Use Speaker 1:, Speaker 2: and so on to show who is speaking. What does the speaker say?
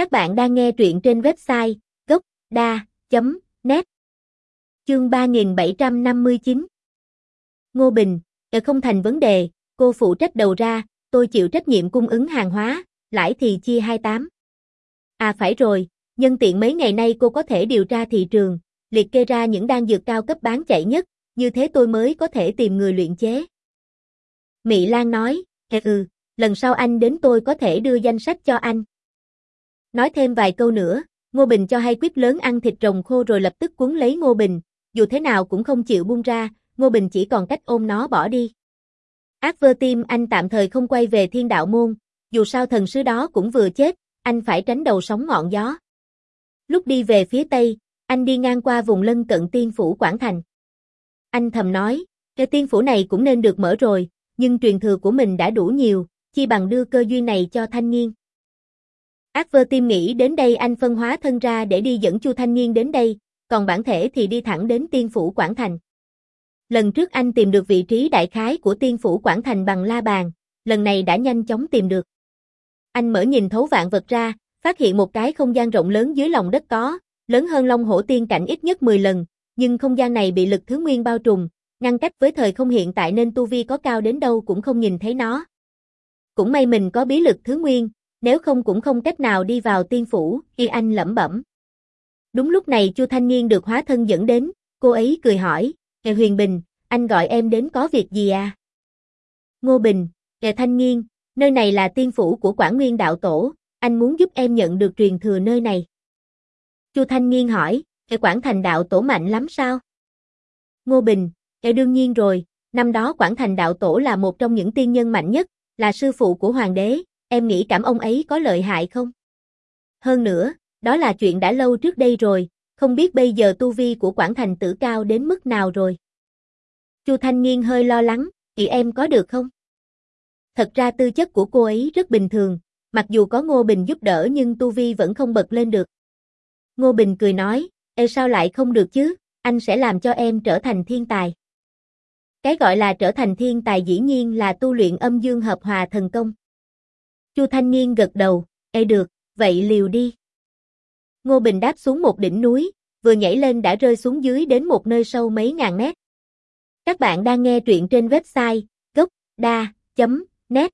Speaker 1: Các bạn đang nghe truyện trên website gocda.net Chương 3759 Ngô Bình, ờ không thành vấn đề, cô phụ trách đầu ra, tôi chịu trách nhiệm cung ứng hàng hóa, lãi thì chia 28. À phải rồi, nhân tiện mấy ngày nay cô có thể điều tra thị trường, liệt kê ra những đan dược cao cấp bán chạy nhất, như thế tôi mới có thể tìm người luyện chế. mỹ Lan nói, ừ, ừ, lần sau anh đến tôi có thể đưa danh sách cho anh. Nói thêm vài câu nữa, Ngô Bình cho hay quyết lớn ăn thịt rồng khô rồi lập tức cuốn lấy Ngô Bình, dù thế nào cũng không chịu buông ra, Ngô Bình chỉ còn cách ôm nó bỏ đi. Ác vơ tim anh tạm thời không quay về thiên đạo môn, dù sao thần sứ đó cũng vừa chết, anh phải tránh đầu sóng ngọn gió. Lúc đi về phía tây, anh đi ngang qua vùng lân cận tiên phủ Quảng Thành. Anh thầm nói, cái tiên phủ này cũng nên được mở rồi, nhưng truyền thừa của mình đã đủ nhiều, chi bằng đưa cơ duyên này cho thanh niên. Ác vơ tim nghĩ đến đây anh phân hóa thân ra để đi dẫn Chu Thanh Niên đến đây, còn bản thể thì đi thẳng đến tiên phủ Quảng Thành. Lần trước anh tìm được vị trí đại khái của tiên phủ Quảng Thành bằng la bàn, lần này đã nhanh chóng tìm được. Anh mở nhìn thấu vạn vật ra, phát hiện một cái không gian rộng lớn dưới lòng đất có, lớn hơn Long Hổ Tiên cảnh ít nhất 10 lần, nhưng không gian này bị lực thứ nguyên bao trùm, ngăn cách với thời không hiện tại nên tu vi có cao đến đâu cũng không nhìn thấy nó. Cũng may mình có bí lực thứ nguyên, nếu không cũng không cách nào đi vào tiên phủ, y anh lẩm bẩm. Đúng lúc này Chu Thanh Niên được hóa thân dẫn đến, cô ấy cười hỏi, Ngài Huyền Bình, anh gọi em đến có việc gì à? Ngô Bình, Ngài Thanh Niên, nơi này là tiên phủ của Quảng Nguyên Đạo Tổ, anh muốn giúp em nhận được truyền thừa nơi này. Chu Thanh Niên hỏi, Ngài Quảng Thành Đạo Tổ mạnh lắm sao? Ngô Bình, Ngài đương nhiên rồi, năm đó Quảng Thành Đạo Tổ là một trong những tiên nhân mạnh nhất, là sư phụ của Hoàng đế, em nghĩ cảm ông ấy có lợi hại không? Hơn nữa, đó là chuyện đã lâu trước đây rồi, không biết bây giờ tu vi của Quảng Thành tử cao đến mức nào rồi. Chu Thanh Nghiên hơi lo lắng, chị em có được không? Thật ra tư chất của cô ấy rất bình thường, mặc dù có Ngô Bình giúp đỡ nhưng tu vi vẫn không bật lên được. Ngô Bình cười nói, Ê sao lại không được chứ, anh sẽ làm cho em trở thành thiên tài. Cái gọi là trở thành thiên tài dĩ nhiên là tu luyện âm dương hợp hòa thần công. Chu Thanh Niên gật đầu, ê được, vậy liều đi. Ngô Bình đáp xuống một đỉnh núi, vừa nhảy lên đã rơi xuống dưới đến một nơi sâu mấy ngàn mét. Các bạn đang nghe truyện trên website gocda.net